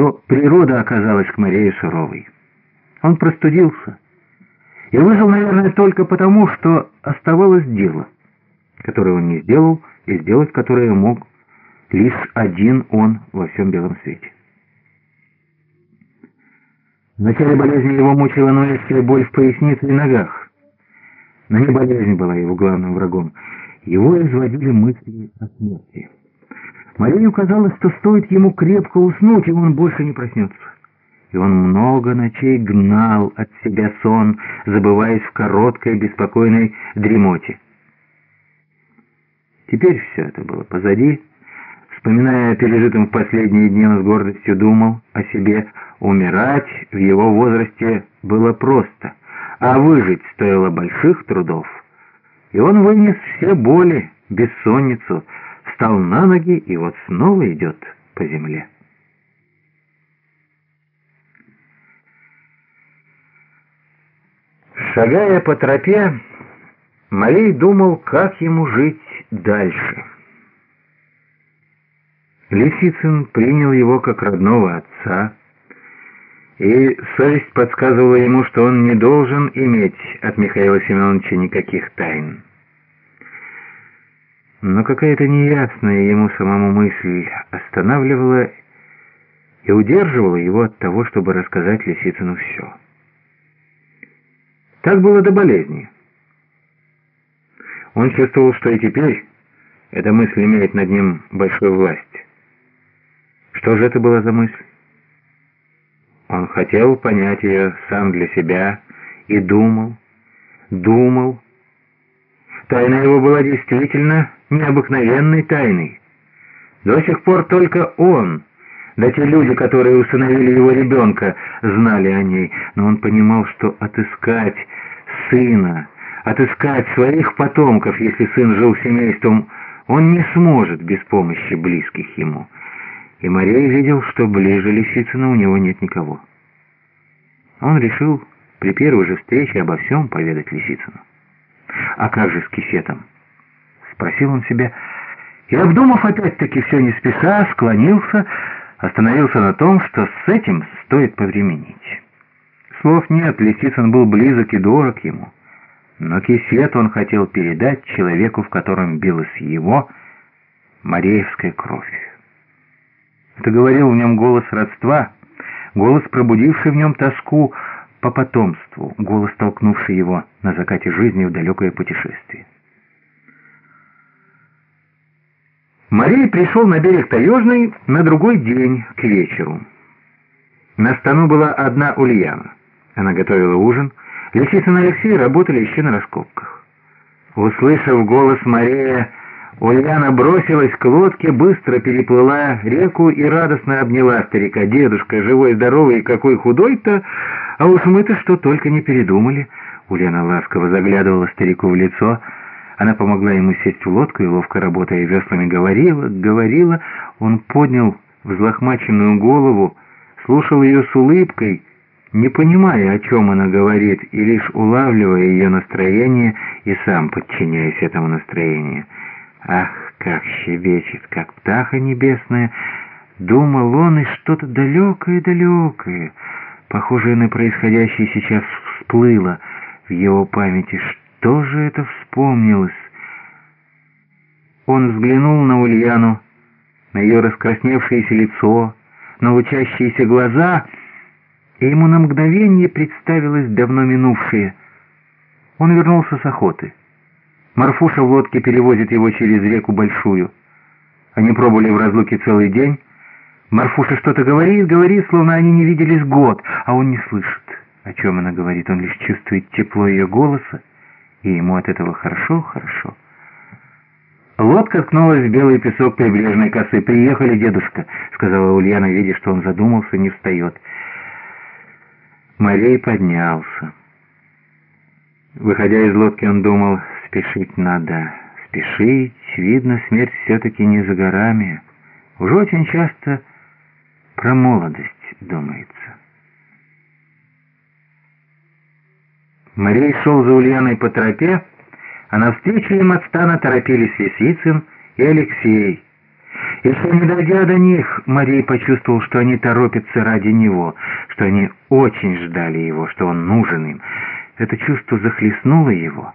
что природа оказалась к Марии суровой. Он простудился и выжил, наверное, только потому, что оставалось дело, которое он не сделал, и сделать которое мог лишь один он во всем белом свете. В начале болезни его мучила ноющая боль в пояснице и ногах. Но не болезнь была его главным врагом. Его изводили мысли о смерти. Марию казалось, что стоит ему крепко уснуть, и он больше не проснется. И он много ночей гнал от себя сон, забываясь в короткой беспокойной дремоте. Теперь все это было позади. Вспоминая о пережитом в последние дни, он с гордостью думал о себе. Умирать в его возрасте было просто, а выжить стоило больших трудов. И он вынес все боли, бессонницу, встал на ноги и вот снова идет по земле. Шагая по тропе, Малей думал, как ему жить дальше. Лисицын принял его как родного отца, и совесть подсказывала ему, что он не должен иметь от Михаила Семеновича никаких тайн. Но какая-то неясная ему самому мысль останавливала и удерживала его от того, чтобы рассказать Лисицыну все. Так было до болезни. Он чувствовал, что и теперь эта мысль имеет над ним большую власть. Что же это была за мысль? Он хотел понять ее сам для себя и думал, думал. Тайна его была действительно необыкновенной тайной. До сих пор только он, да те люди, которые усыновили его ребенка, знали о ней, но он понимал, что отыскать сына, отыскать своих потомков, если сын жил семейством, он не сможет без помощи близких ему. И Мария видел, что ближе Лисицына у него нет никого. Он решил при первой же встрече обо всем поведать Лисицыну. «А как же с кисетом?» — спросил он себя, и, обдумав опять-таки все не спеша, склонился, остановился на том, что с этим стоит повременить. Слов нет, Лисицын был близок и дорог ему. Но кисет он хотел передать человеку, в котором билась его Мареевская кровь. Это говорил в нем голос родства, голос, пробудивший в нем тоску по потомству, голос, толкнувший его на закате жизни в далекое путешествие. Марей пришел на берег Таежный на другой день к вечеру. На стану была одна Ульяна. Она готовила ужин. Лисицын и Алексей работали еще на раскопках. Услышав голос Мария, Ульяна бросилась к лодке, быстро переплыла реку и радостно обняла старика. «Дедушка, живой, здоровый какой худой-то! А уж мы-то что только не передумали!» Ульяна ласково заглядывала старику в лицо. Она помогла ему сесть в лодку и, ловко работая веслами, говорила, говорила. Он поднял взлохмаченную голову, слушал ее с улыбкой, не понимая, о чем она говорит, и лишь улавливая ее настроение и сам подчиняясь этому настроению. Ах, как щебечет, как птаха небесная! Думал он, и что-то далекое-далекое, похожее на происходящее сейчас, всплыло в его памяти. Что же это вспомнилось? Он взглянул на Ульяну, на ее раскрасневшееся лицо, на учащиеся глаза — и ему на мгновение представилось давно минувшее. Он вернулся с охоты. Марфуша в лодке перевозит его через реку Большую. Они пробыли в разлуке целый день. Марфуша что-то говорит, говорит, словно они не виделись год, а он не слышит, о чем она говорит. Он лишь чувствует тепло ее голоса, и ему от этого хорошо-хорошо. Лодка ткнулась в белый песок прибрежной косы. «Приехали, дедушка», — сказала Ульяна, видя, что он задумался, не встает. Марей поднялся. Выходя из лодки, он думал, спешить надо. Спешить, видно, смерть все-таки не за горами. Уже очень часто про молодость думается. Марей шел за Ульяной по тропе, а навстречу им от стана торопились Лисицын и Алексей. Еще не дойдя до них, Марей почувствовал, что они торопятся ради него, что они очень ждали его, что он нужен им. Это чувство захлестнуло его,